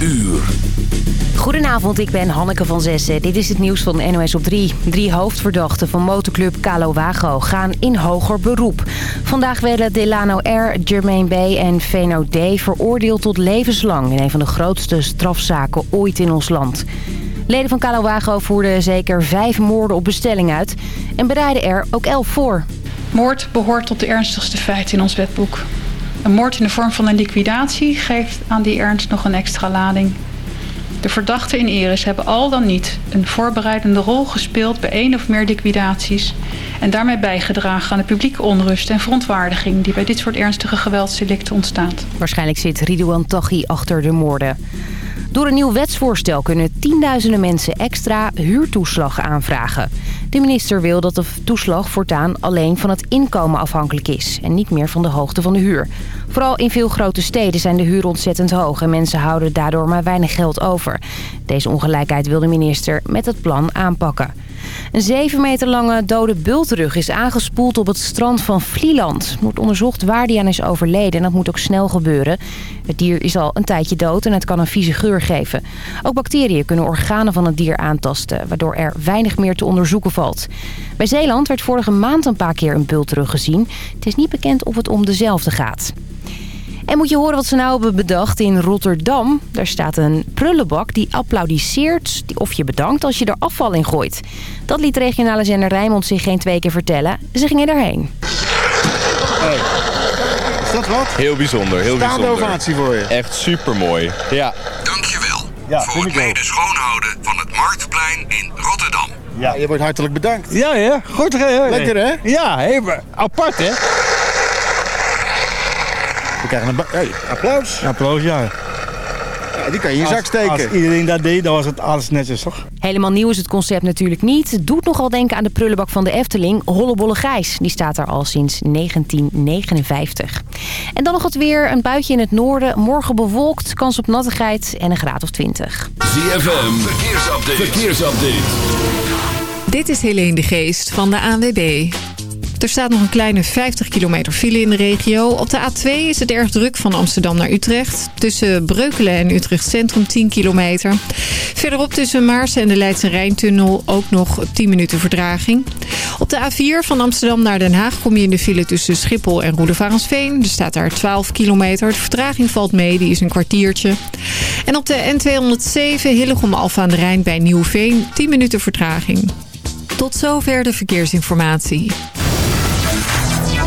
uur. Goedenavond, ik ben Hanneke van Zessen. Dit is het nieuws van NOS op 3. Drie hoofdverdachten van motorclub Calo Wago gaan in hoger beroep. Vandaag werden Delano R, Jermaine B en Veno D veroordeeld tot levenslang... in een van de grootste strafzaken ooit in ons land. Leden van Calo Wago voerden zeker vijf moorden op bestelling uit... en bereiden er ook elf voor. Moord behoort tot de ernstigste feiten in ons wetboek. Een moord in de vorm van een liquidatie geeft aan die ernst nog een extra lading. De verdachten in Eres hebben al dan niet een voorbereidende rol gespeeld bij één of meer liquidaties en daarmee bijgedragen aan de publieke onrust en verontwaardiging die bij dit soort ernstige geweldsdelicten ontstaat. Waarschijnlijk zit Ridouan Taghi achter de moorden. Door een nieuw wetsvoorstel kunnen tienduizenden mensen extra huurtoeslag aanvragen. De minister wil dat de toeslag voortaan alleen van het inkomen afhankelijk is... en niet meer van de hoogte van de huur. Vooral in veel grote steden zijn de huren ontzettend hoog... en mensen houden daardoor maar weinig geld over. Deze ongelijkheid wil de minister met het plan aanpakken. Een 7 meter lange dode bultrug is aangespoeld op het strand van Vlieland. Het moet onderzocht waar die aan is overleden en dat moet ook snel gebeuren. Het dier is al een tijdje dood en het kan een vieze geur geven. Ook bacteriën kunnen organen van het dier aantasten, waardoor er weinig meer te onderzoeken valt. Bij Zeeland werd vorige maand een paar keer een bultrug gezien. Het is niet bekend of het om dezelfde gaat. En moet je horen wat ze nou hebben bedacht in Rotterdam. Daar staat een prullenbak die applaudisseert of je bedankt als je er afval in gooit. Dat liet regionale zender Rijnmond zich geen twee keer vertellen. Ze gingen erheen. Hey. Is dat wat? Heel bijzonder, heel Staande bijzonder. ovatie voor je. Echt super mooi. Ja. Dankjewel Ja, voor het mede schoonhouden van het Marktplein in Rotterdam. Ja, je wordt hartelijk bedankt. Ja, ja. Goed. hè? Lekker, hè? Ja, even apart, hè? We krijgen een hey, applaus. Applaus, ja. Ja, die kan je in je zak steken. als iedereen dat deed, dan was het alles netjes, toch? Helemaal nieuw is het concept natuurlijk niet. Het doet nogal denken aan de prullenbak van de Efteling, Hollebolle Gijs. Die staat daar al sinds 1959. En dan nog het weer. Een buitje in het noorden. Morgen bewolkt, kans op nattigheid en een graad of 20. ZFM, verkeersupdate. verkeersupdate. Dit is Helene de Geest van de ANWB. Er staat nog een kleine 50 kilometer file in de regio. Op de A2 is het erg druk van Amsterdam naar Utrecht. Tussen Breukelen en Utrecht Centrum 10 kilometer. Verderop tussen Maarsen en de Leidse Rijntunnel ook nog 10 minuten verdraging. Op de A4 van Amsterdam naar Den Haag kom je in de file tussen Schiphol en Roedevarensveen. Er staat daar 12 kilometer. De vertraging valt mee, die is een kwartiertje. En op de N207 Hillegom Alfa aan de Rijn bij Nieuwveen 10 minuten vertraging. Tot zover de verkeersinformatie.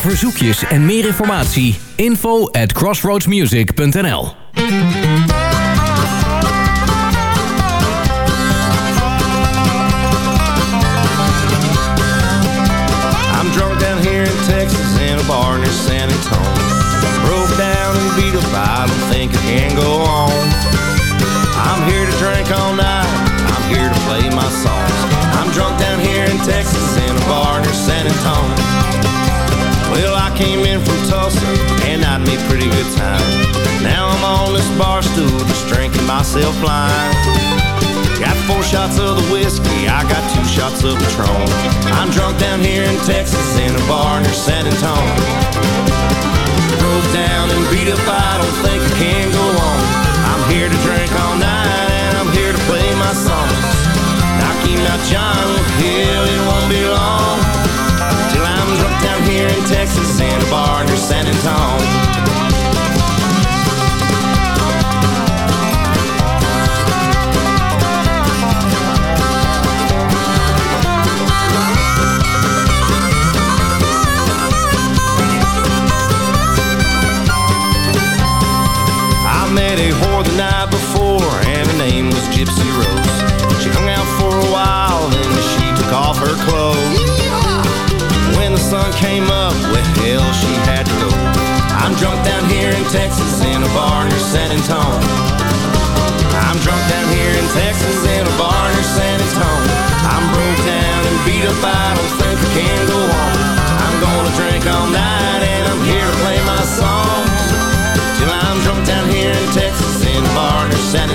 Verzoekjes en meer informatie, info at crossroadsmusic.nl I'm drunk down here in Texas in a bar near San Antonio. Broke down and beat up, I don't think I can go on. I'm here to drink all night, I'm here to play my songs. I'm drunk down here in Texas in a bar near San Antonio. Well, I came in from Tulsa and I'd made pretty good time. Now I'm on this bar stool just drinking myself blind. Got four shots of the whiskey, I got two shots of Patron. I'm drunk down here in Texas in a bar near San Antonio. Broke down and beat up, I don't think I can go on. I'm here to drink all night and I'm here to play my songs. Knock him out, John, hell, it won't be long. Here in Texas in a bar near San Antonio. Came up, well, hell, she had to go. I'm drunk down here in Texas in a bar near San Antonio. I'm drunk down here in Texas in a bar near San Antonio. I'm broke down and beat up, I don't think I can go on. I'm gonna drink all night and I'm here to play my songs. Till I'm drunk down here in Texas in a bar near San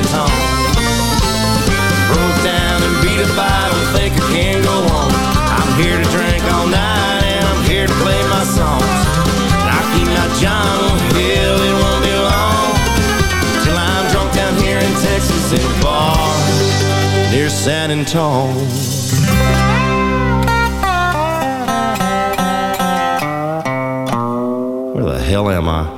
San Antonio. Where the hell am I?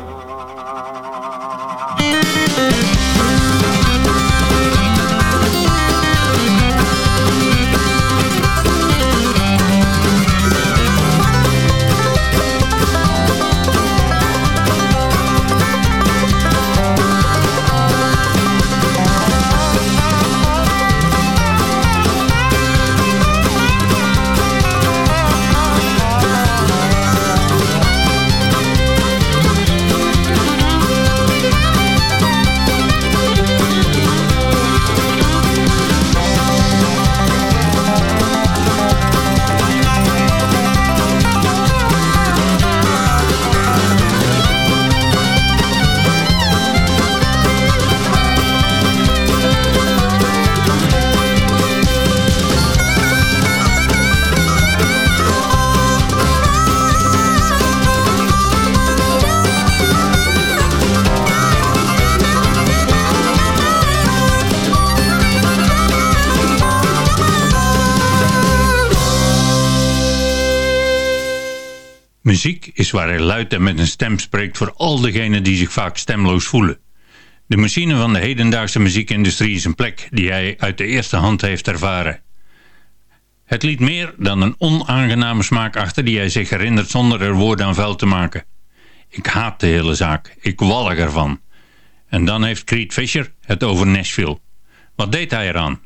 Muziek is waar hij luid en met een stem spreekt voor al degenen die zich vaak stemloos voelen. De machine van de hedendaagse muziekindustrie is een plek die hij uit de eerste hand heeft ervaren. Het liet meer dan een onaangename smaak achter die hij zich herinnert zonder er woorden aan vuil te maken. Ik haat de hele zaak, ik wallig ervan. En dan heeft Creed Fisher het over Nashville. Wat deed hij eraan?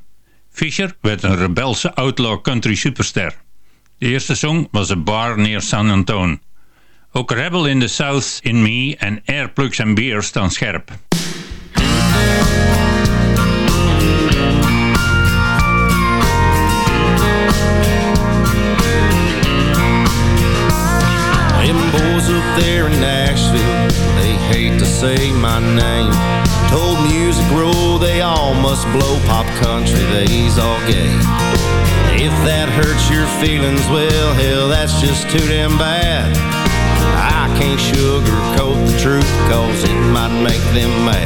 Fisher werd een rebelse outlaw country superster. De eerste song was A Bar Near San Antone. Ook Rebel in the South in Me en Airplugs and Beer staan scherp. Up there in Nashville, they hate to say my name. Told Music Row they all must blow pop country, they's all gay. If that hurts your feelings, well, hell, that's just too damn bad. I can't sugarcoat the truth, cause it might make them mad.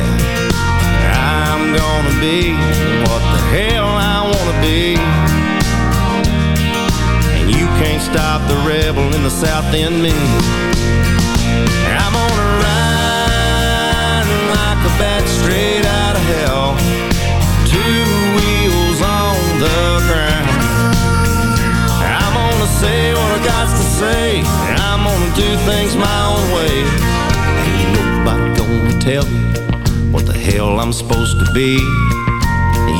I'm gonna be what the hell I wanna be. And you can't stop the rebel in the south in me. I'm gonna ride like a bat straight out of hell. Say what I got to say. And I'm gonna do things my own way. Ain't nobody gonna tell me what the hell I'm supposed to be.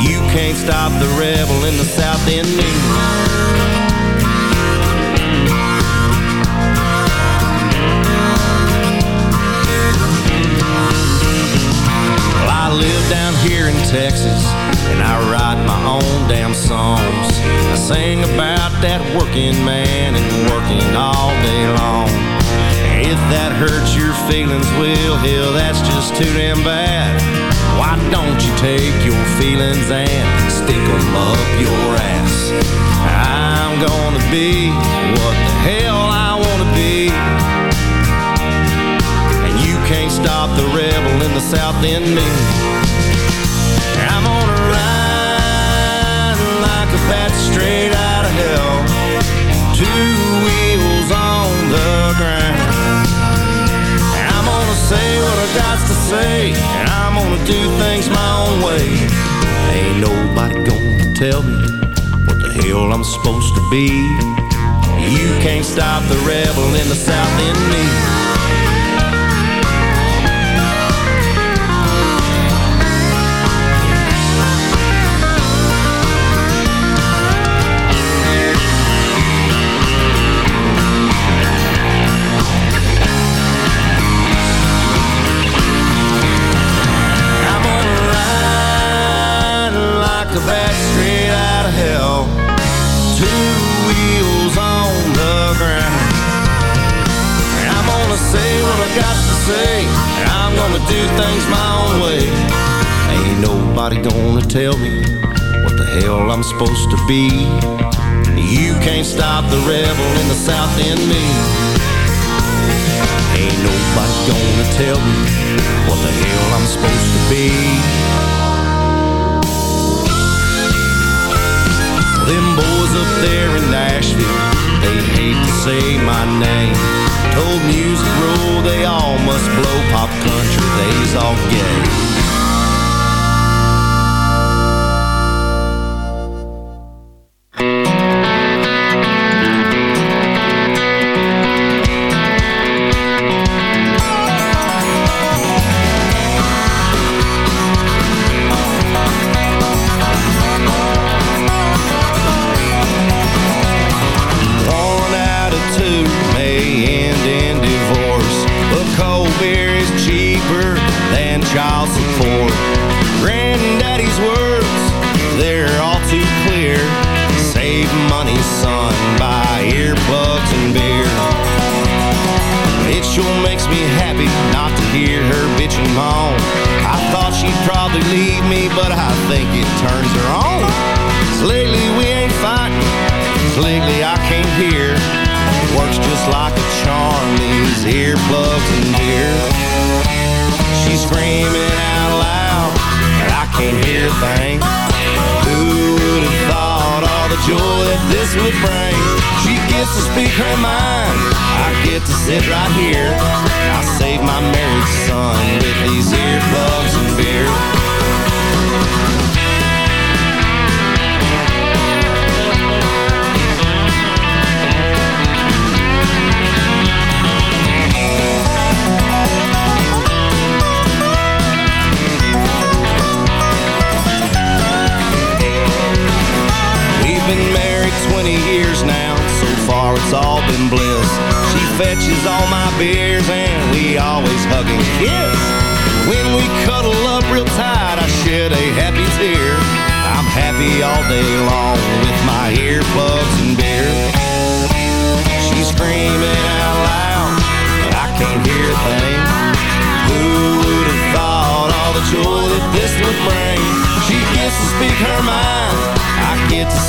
You can't stop the rebel in the south in me. Well, I live down here in Texas, and I write my own damn songs. I sing about that working man and working all day long. If that hurts your feelings, well, hell, that's just too damn bad. Why don't you take your feelings and stick 'em up your ass? I'm gonna be what the hell I wanna be. And you can't stop the rebel in the south in me. Bat straight out of hell. Two wheels on the ground. I'm gonna say what I got to say, and I'm gonna do things my own way. Ain't nobody gonna tell me what the hell I'm supposed to be. You can't stop the rebel in the south in me. Gonna tell me what the hell I'm supposed to be. You can't stop the rebel in the south in me. Ain't nobody gonna tell me what the hell I'm supposed to be. Them boys up there in Nashville, they hate to say my name. Told Music Row, they all must blow pop country, they's all gay.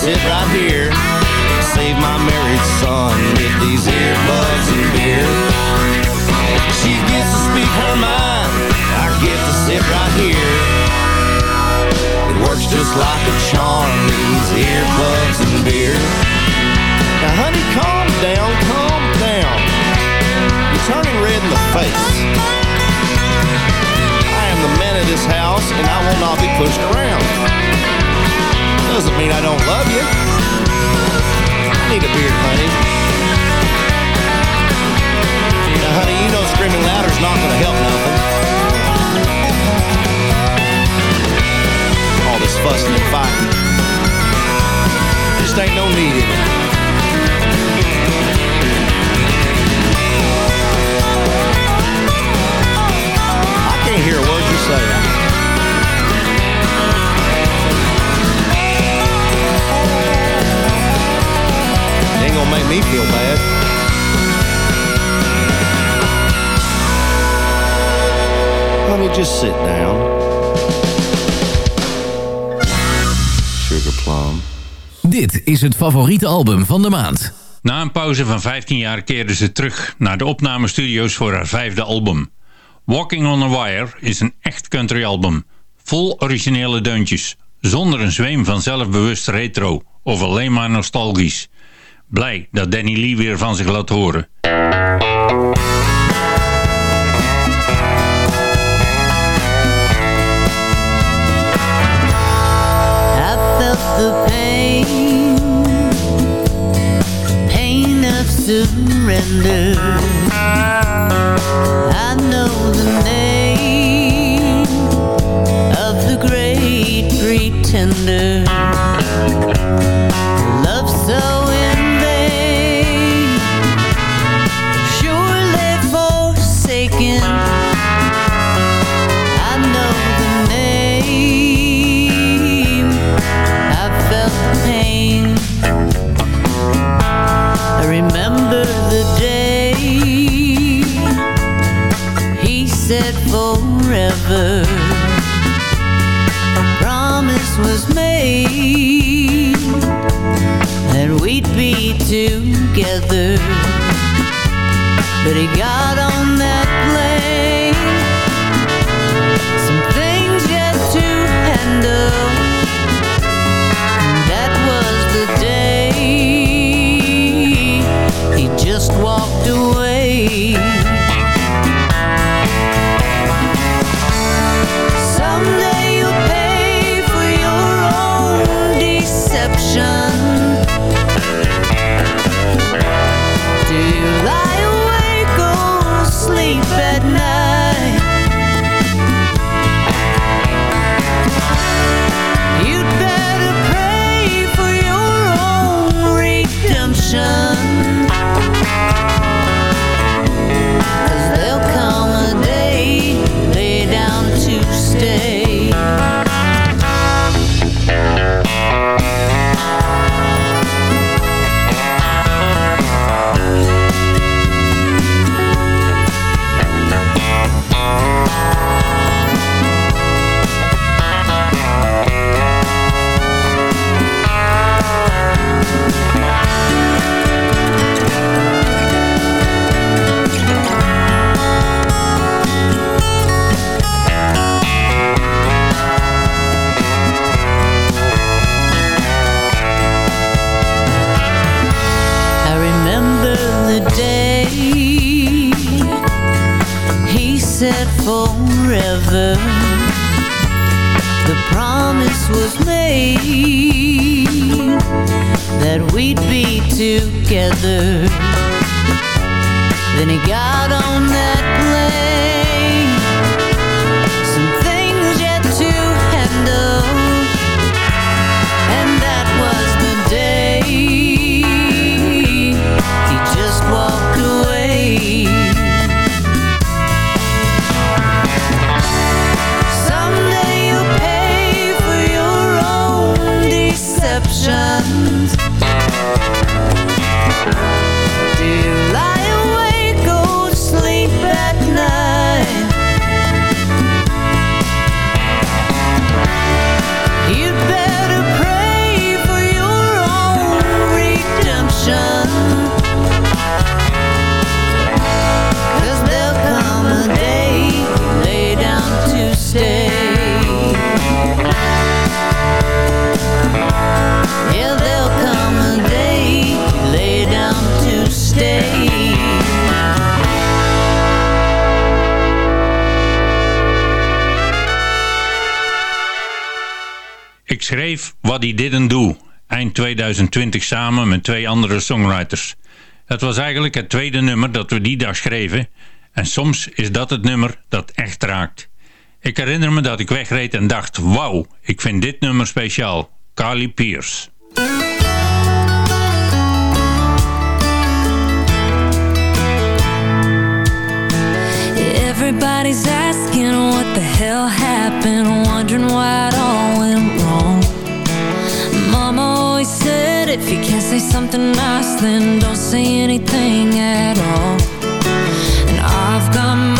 Sit right here. Save my married son with these earbuds and beer. She gets to speak her mind. I get to sit right here. It works just like a charm, these earplugs and beer. Now, honey, calm down, calm down. You're turning red in the face. I am the man of this house, and I will not be pushed around. Doesn't mean I don't love you. I need a beard, honey. Now, honey, you know screaming louder is not gonna help nothing. All this fussing and fighting. Just ain't no need in it. Gonna make me feel bad. Honey, just sit down. Sugar plum. Dit is het favoriete album van de maand. Na een pauze van 15 jaar keerde ze terug naar de opnamestudio's voor haar vijfde album. Walking on a Wire is een echt country album. Vol originele deuntjes. Zonder een zweem van zelfbewust retro of alleen maar nostalgisch. Blij dat Danny Lee weer van zich laat horen. The pain, pain of surrender. I know the name of the great pretender. other. Then he got 2020 samen met twee andere songwriters. Het was eigenlijk het tweede nummer dat we die dag schreven en soms is dat het nummer dat echt raakt. Ik herinner me dat ik wegreed en dacht, wauw, ik vind dit nummer speciaal. Carly Pierce. Everybody's asking what the hell happened Wondering why all went wrong said If you can't say something nice Then don't say anything at all. And I've got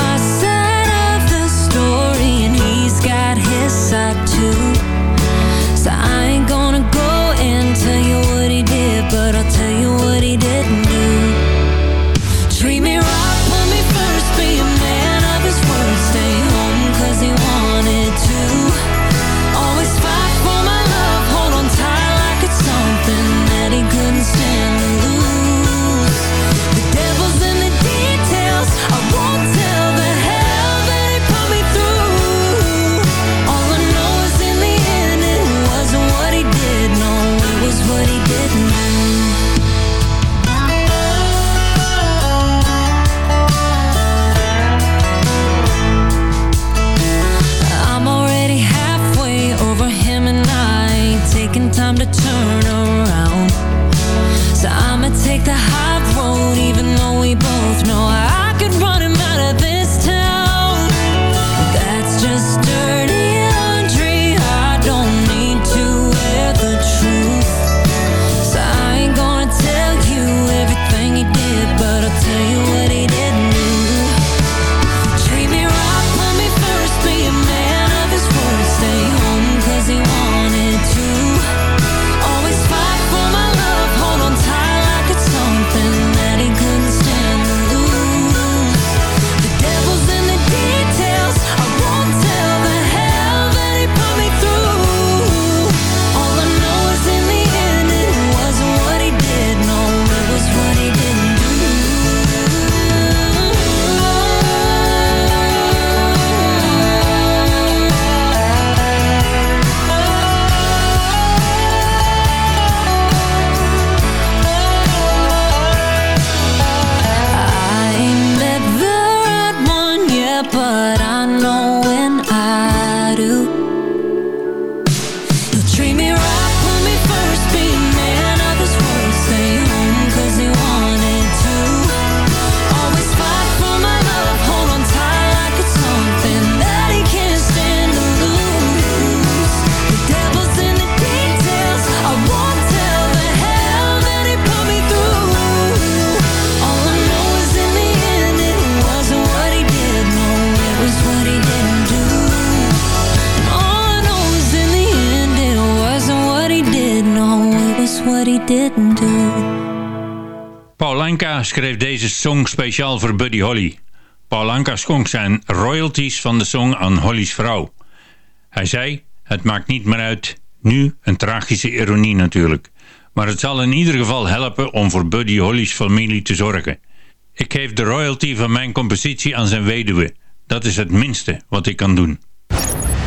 speciaal voor Buddy Holly. Paulanka schonk zijn royalties van de song aan Holly's vrouw. Hij zei, het maakt niet meer uit, nu een tragische ironie natuurlijk. Maar het zal in ieder geval helpen om voor Buddy Holly's familie te zorgen. Ik geef de royalty van mijn compositie aan zijn weduwe. Dat is het minste wat ik kan doen.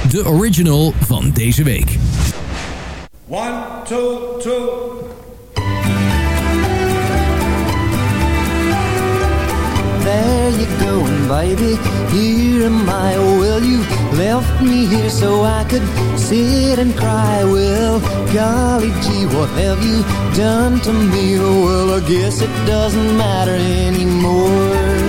De original van deze week. One, two, two. There you going, baby. Here am I. will you left me here so I could sit and cry. Well, golly gee, what have you done to me? Well, I guess it doesn't matter anymore.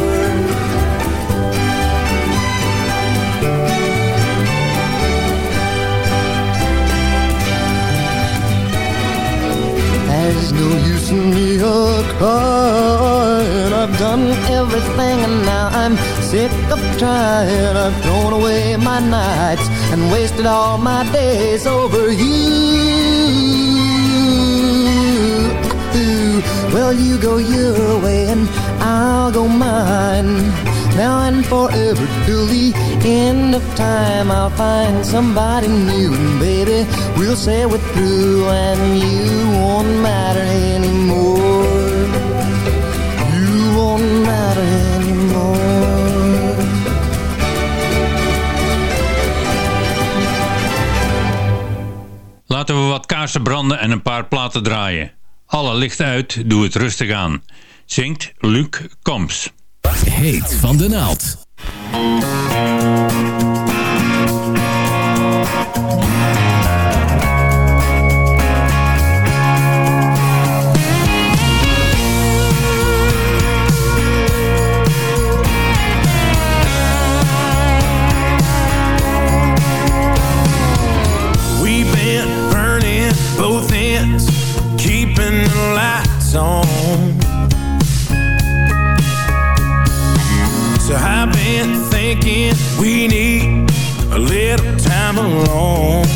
In me a crying. I've done everything and now I'm sick of trying. I've thrown away my nights and wasted all my days over you. Well, you go your way and I'll go mine. Now and forever till the end of time, I'll find somebody new. And baby, we'll say we're through and you won't matter anymore. You won't matter anymore. Laten we wat kaarsen branden en een paar platen draaien. Alle licht uit, doe het rustig aan. Zingt Luc Combs. Heet van de naald. So I've been thinking we need a little time alone.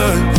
good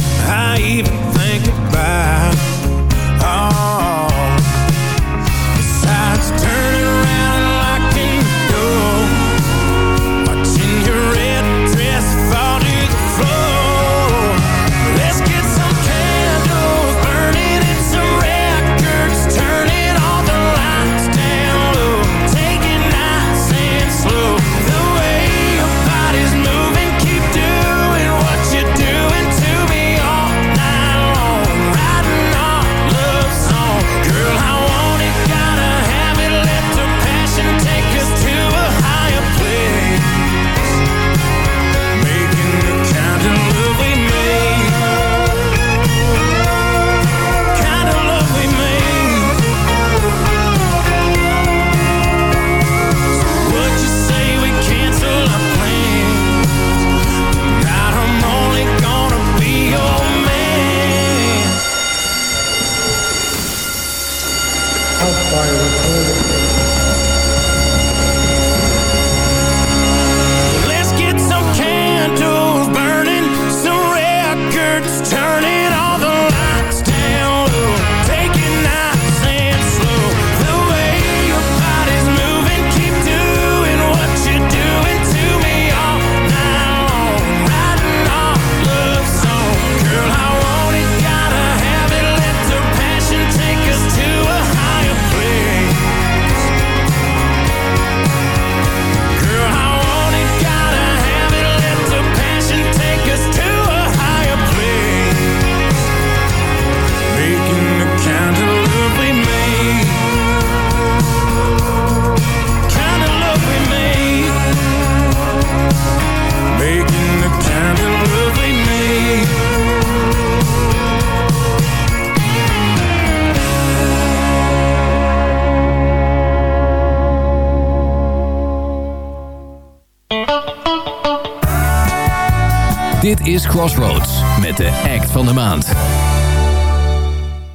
is Crossroads met de act van de maand.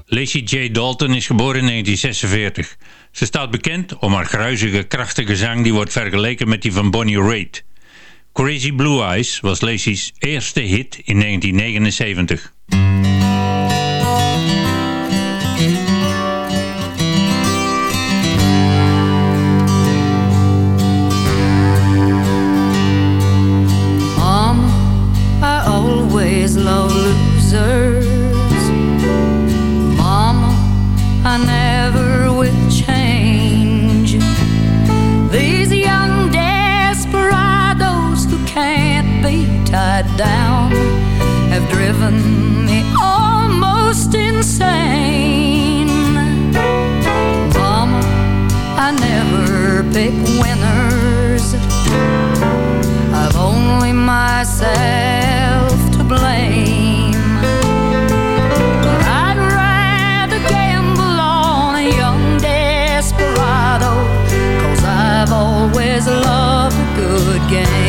Lacey J. Dalton is geboren in 1946. Ze staat bekend om haar gruizige, krachtige zang die wordt vergeleken met die van Bonnie Raitt. Crazy Blue Eyes was Lacey's eerste hit in 1979. driven me almost insane. Mama, I never pick winners. I've only myself to blame. But I'd rather gamble on a young desperado. i I've always loved a good game.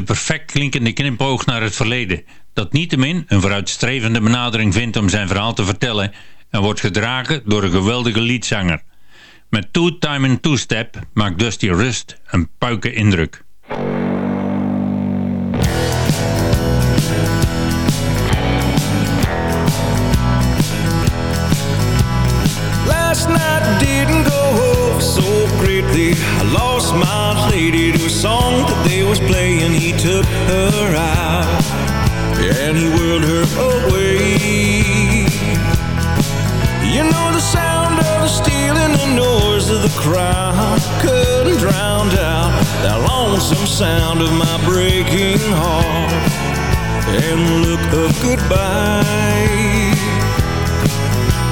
een perfect klinkende knipoog naar het verleden, dat niettemin een vooruitstrevende benadering vindt om zijn verhaal te vertellen en wordt gedragen door een geweldige liedzanger. Met Two Time and Two Step maakt Dusty Rust een puiken indruk. Sound of my breaking heart and look of goodbye.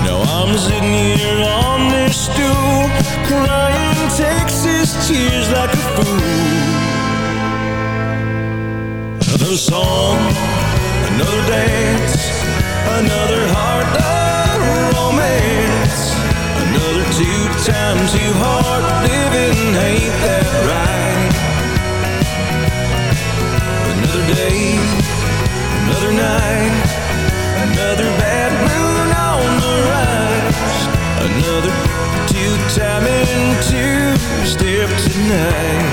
Now I'm sitting here on this stool, crying Texas tears like a fool. Another song, another dance, another heart of romance. Another two times too hard living, ain't that right? Another night, another bad moon on the rise. Another two-time and two-step tonight.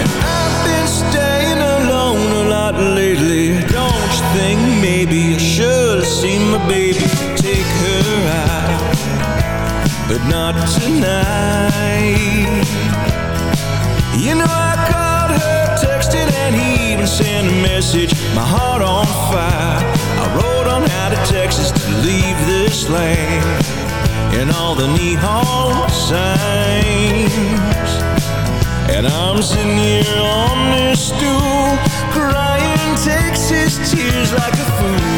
And I've been staying alone a lot lately. Don't you think maybe I should have seen my baby take her out? But not tonight. You know and sent a message. My heart on fire. I rode on out of Texas to leave this land and all the neon signs. And I'm sitting here on this stool, crying Texas tears like a fool.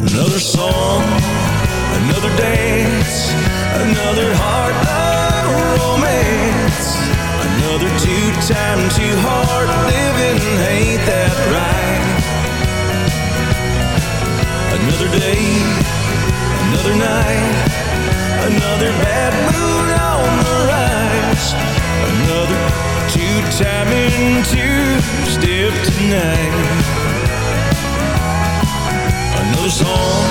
Another song, another dance, another heart of romance. Two-time, too hard living, ain't that right? Another day, another night, another bad moon on the rise. Another two-time and two-step tonight. Another song,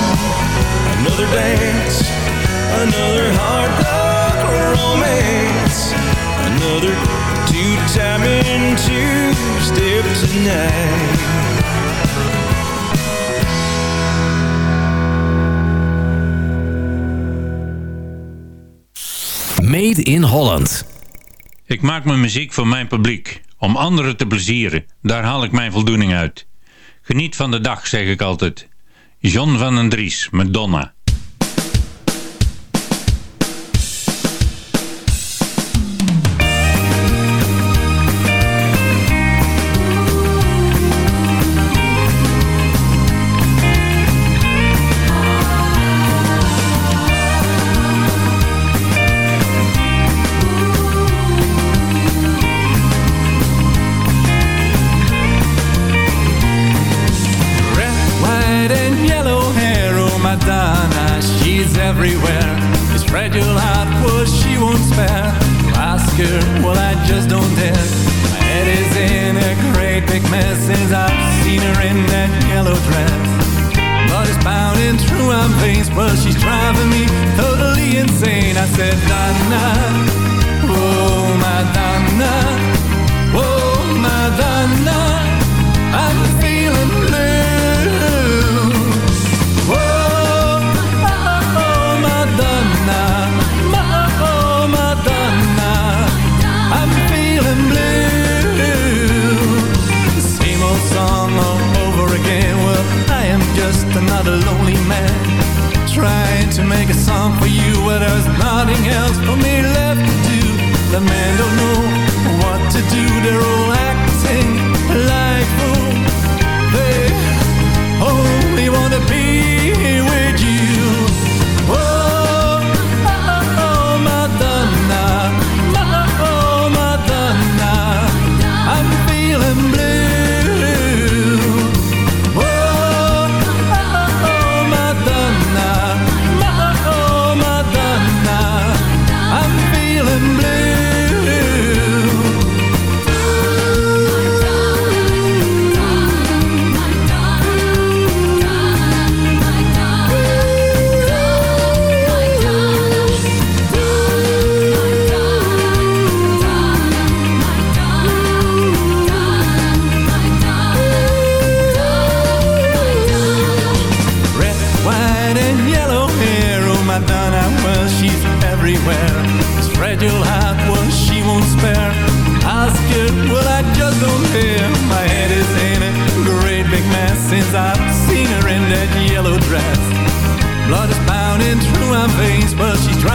another dance, another hard romance. Another two-time and two-step tonight. Made in Holland. Ik maak mijn muziek voor mijn publiek, om anderen te plezieren. Daar haal ik mijn voldoening uit. Geniet van de dag, zeg ik altijd. John van den Dries met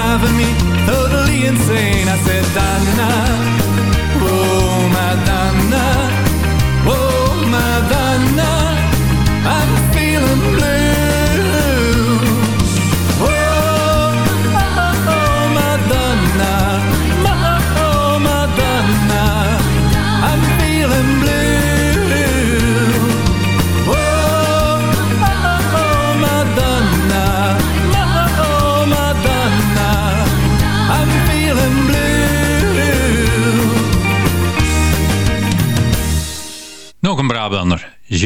driving me totally insane. I said, Donna,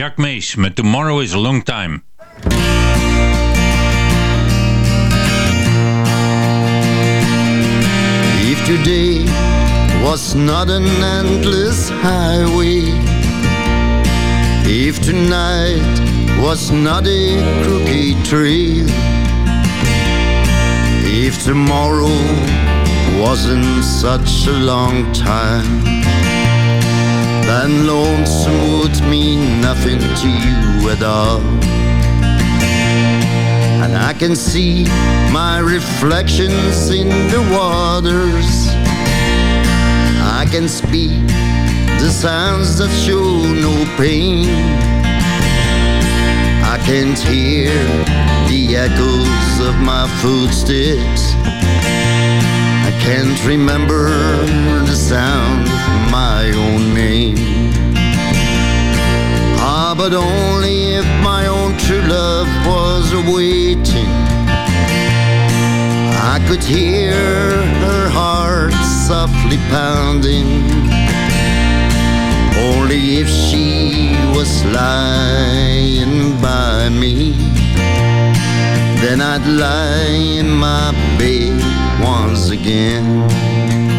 Jacques Mees met Tomorrow is a Long Time. If today was not an endless highway, if tonight was not a crooked trail, if tomorrow wasn't such a long time, then lonesome would mean nothing to you at all. And I can see my reflections in the waters. I can speak the sounds that show no pain. I can't hear the echoes of my footsteps. Can't remember the sound of my own name. Ah, but only if my own true love was waiting. I could hear her heart softly pounding. Only if she was lying by me, then I'd lie in my bed once again.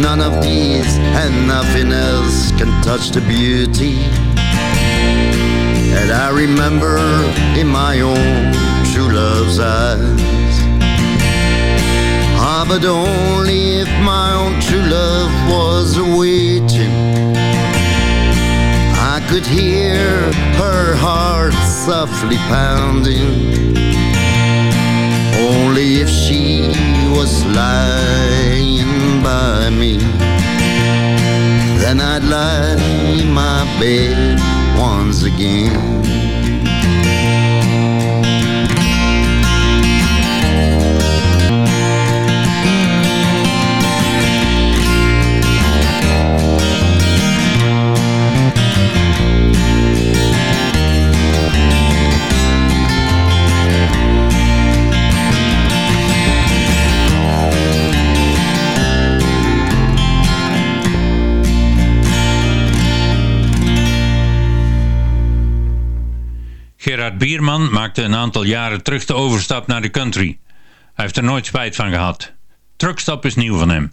None of these and nothing else can touch the beauty that I remember in my own true love's eyes. Ah, but only if my own true love was waiting. I could hear her heart softly pounding. Only if she was lying by me, then I'd lie in my bed once again. Bierman maakte een aantal jaren terug de overstap naar de country. Hij heeft er nooit spijt van gehad. Truckstop is nieuw van hem.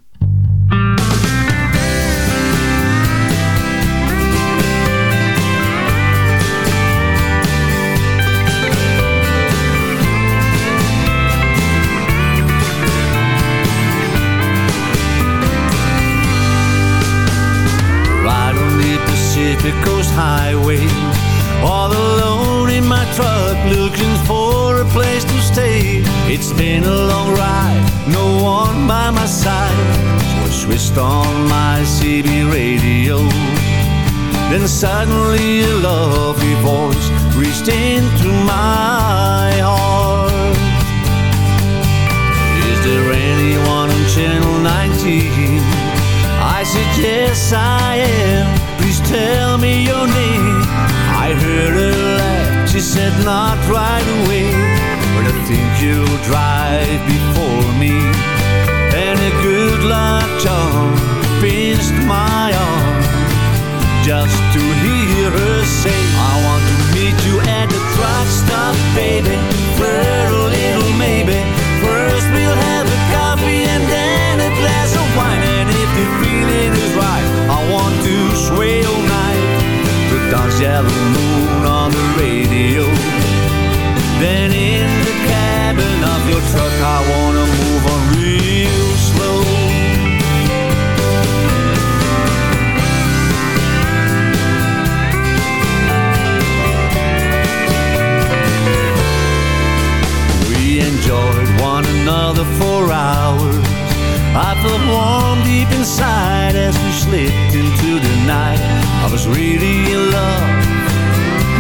Felt warm deep inside as we slipped into the night. I was really in love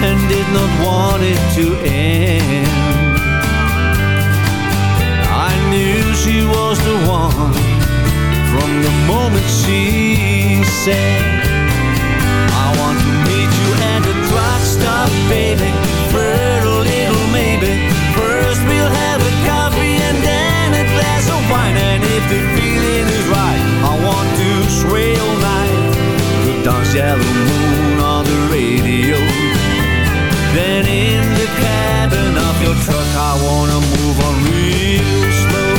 and did not want it to end. I knew she was the one from the moment she said, I want to meet you at the truck stop, baby. Dance yellow moon on the radio. Then in the cabin of your truck, I wanna move on real slow.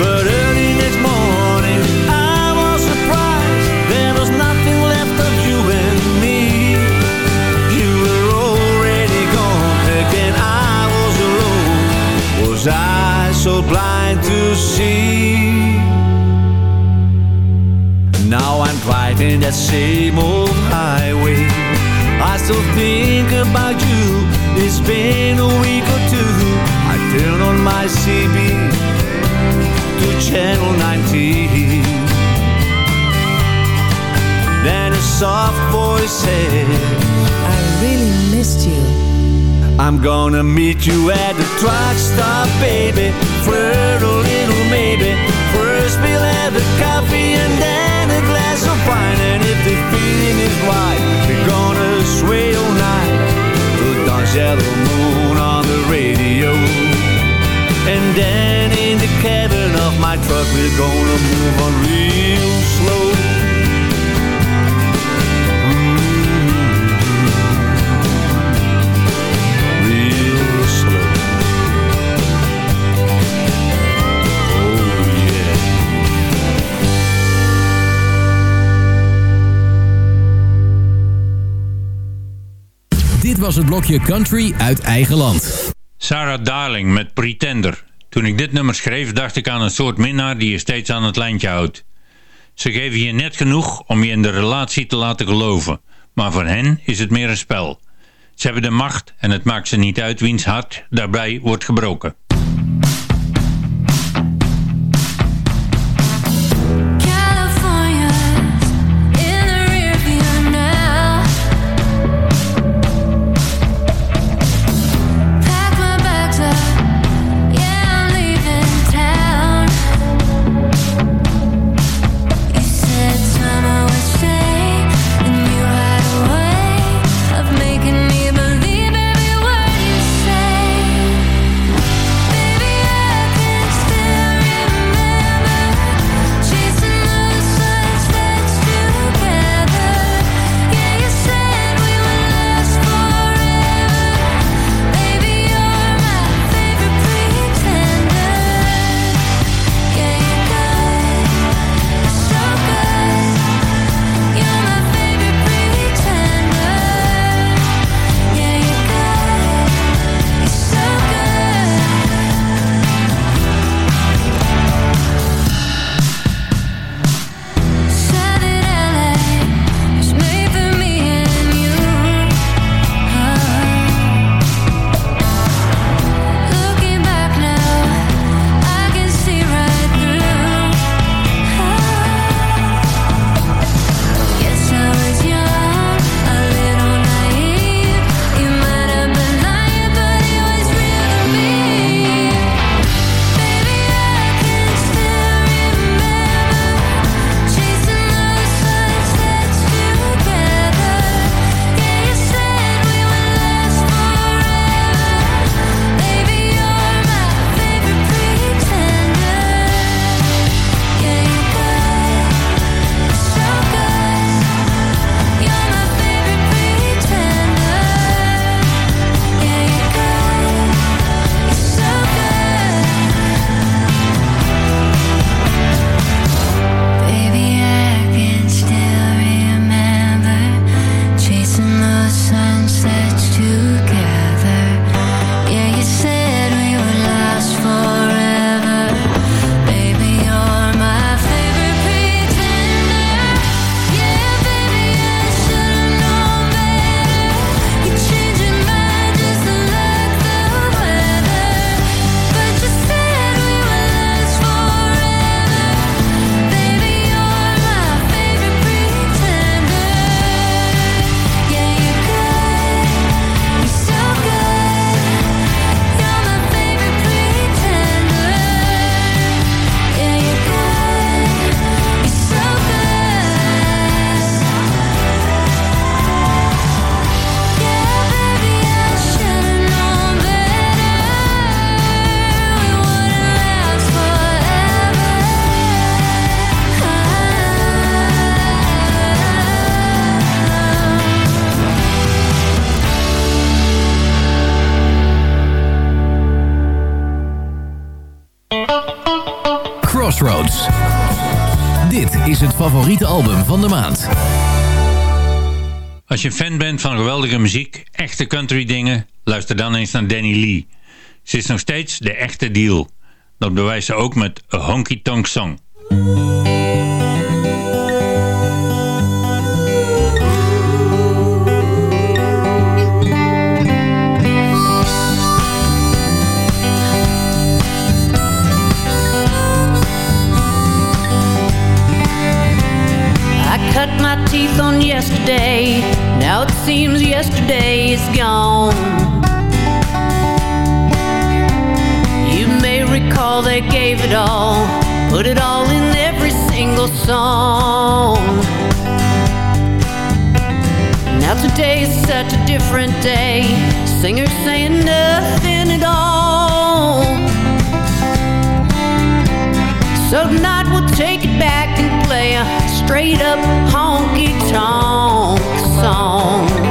But early next morning, I was surprised. There was nothing left of you and me. You were already gone, again I was alone. Was I so blind to see? Driving that same old highway. I still think about you. It's been a week or two. I turn on my CB to channel 19. Then a soft voice said, I really missed you. I'm gonna meet you at the truck stop, baby. Flirt a little, maybe. First we'll have a coffee and then a glass of wine. And if the feeling is right, we're gonna sway all night to dance yellow moon on the radio. And then in the cabin of my truck, we're gonna move on real slow. Was het blokje Country uit eigen land. Sarah Darling met Pretender. Toen ik dit nummer schreef dacht ik aan een soort minnaar die je steeds aan het lijntje houdt. Ze geven je net genoeg om je in de relatie te laten geloven, maar voor hen is het meer een spel. Ze hebben de macht en het maakt ze niet uit wiens hart daarbij wordt gebroken. Crossroads. Dit is het favoriete album van de maand. Als je fan bent van geweldige muziek, echte country dingen, luister dan eens naar Danny Lee. Ze is nog steeds de echte deal. Dat bewijst ze ook met A Honky Tonk Song. Is gone. You may recall they gave it all, put it all in every single song. Now today is such a different day. Singers saying nothing at all. So tonight we'll take it back and play a straight up honky tonk song.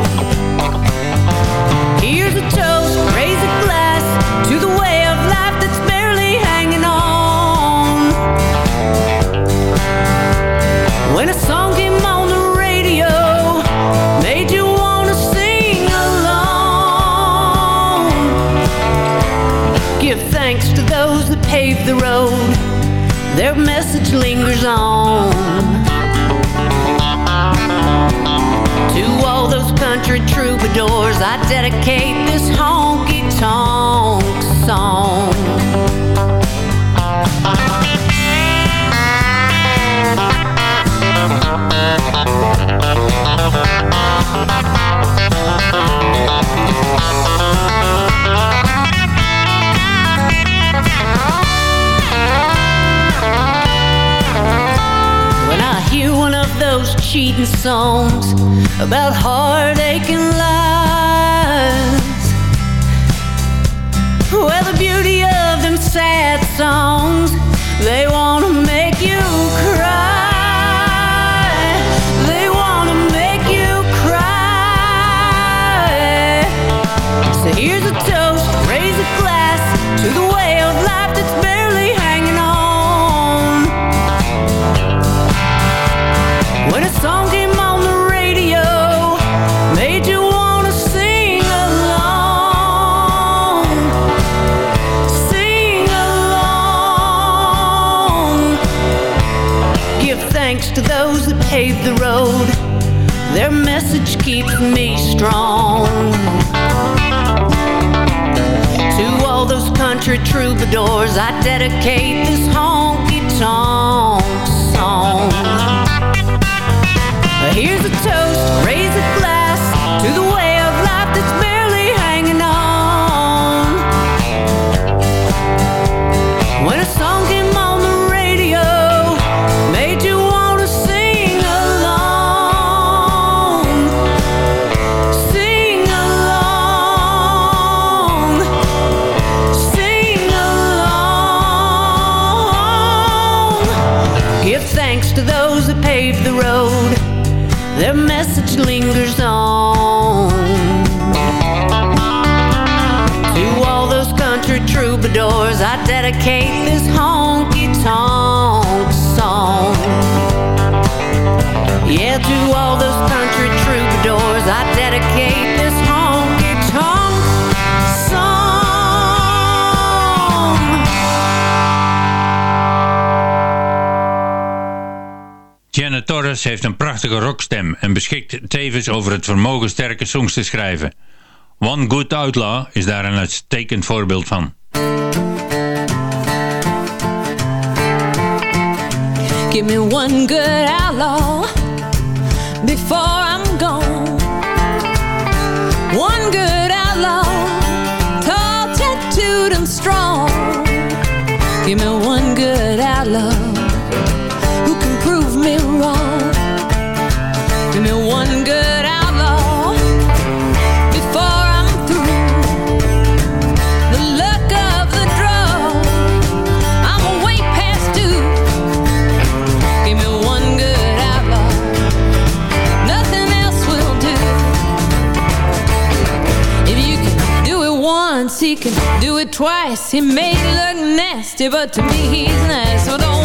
Their message lingers on. To all those country troubadours, I dedicate this honky tonk song. When cheating songs about heartache and lies, well, the beauty of them sad songs, they wanna dedicate this Heeft een prachtige rockstem en beschikt tevens over het vermogen sterke songs te schrijven. One Good Outlaw is daar een uitstekend voorbeeld van. Give me one good outlaw before he can do it twice. He may look nasty, but to me he's nice. So don't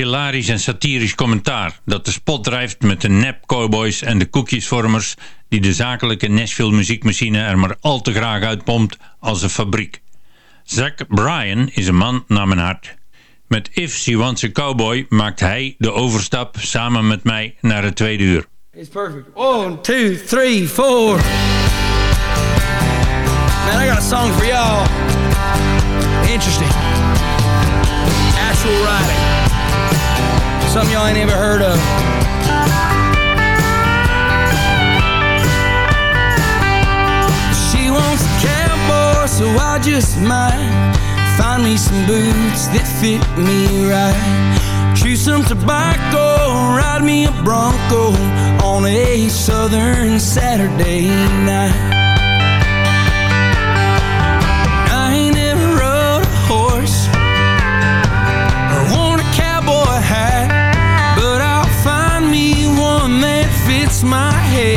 hilarisch en satirisch commentaar dat de spot drijft met de nep cowboys en de koekjesvormers die de zakelijke Nashville muziekmachine er maar al te graag uitpompt als een fabriek. Zach Bryan is een man naar mijn hart. Met If She Wants a Cowboy maakt hij de overstap samen met mij naar het tweede uur. It's perfect. One, two, three, four. Man, I got a song for y'all. Interesting. Actual writing. Something y'all ain't ever heard of. She wants a cowboy, so I just might find me some boots that fit me right. Chew some tobacco, ride me a Bronco on a southern Saturday night.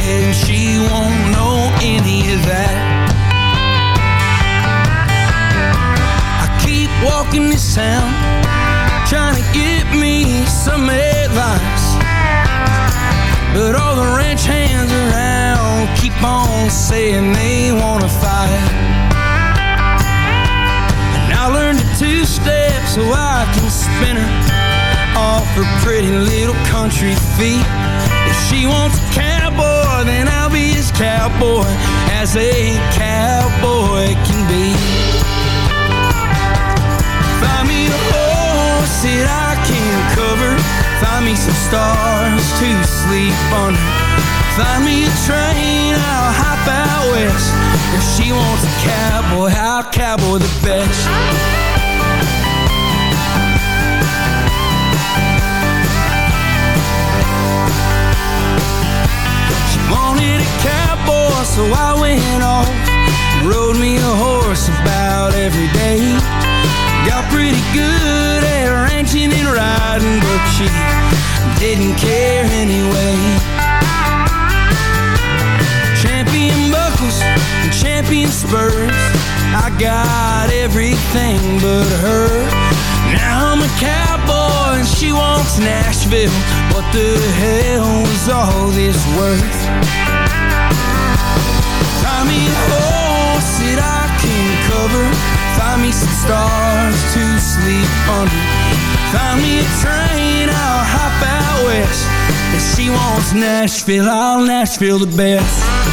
Head. She won't know any of that. I keep walking this town, trying to get me some advice. But all the ranch hands around keep on saying they wanna fight. And I learned a two-step so I can spin her off her pretty little country feet. If she wants a cowboy, then I'll be as cowboy as a cowboy can be. Find me a horse that I can cover. Find me some stars to sleep under. Find me a train, I'll hop out west. If she wants a cowboy, I'll cowboy the best. Wanted a cowboy, so I went off and rode me a horse about every day. Got pretty good at ranching and riding, but she didn't care anyway. Champion buckles and champion spurs. I got everything but her. I'm a cowboy and she wants Nashville. What the hell was all this worth? Find me a horse that I can cover. Find me some stars to sleep under. Find me a train, I'll hop out west. If she wants Nashville, I'll Nashville the best.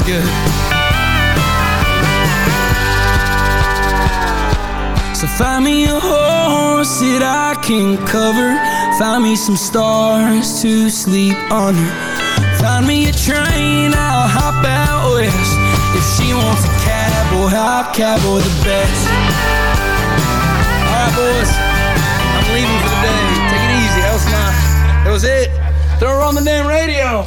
A good. So find me a horse that I can cover. Find me some stars to sleep under. Find me a train, I'll hop out west. If she wants a cab, boy, I'll cowboy the best. Alright, boys, I'm leaving for the day. Take it easy, that was my, that was it. Throw her on the damn radio.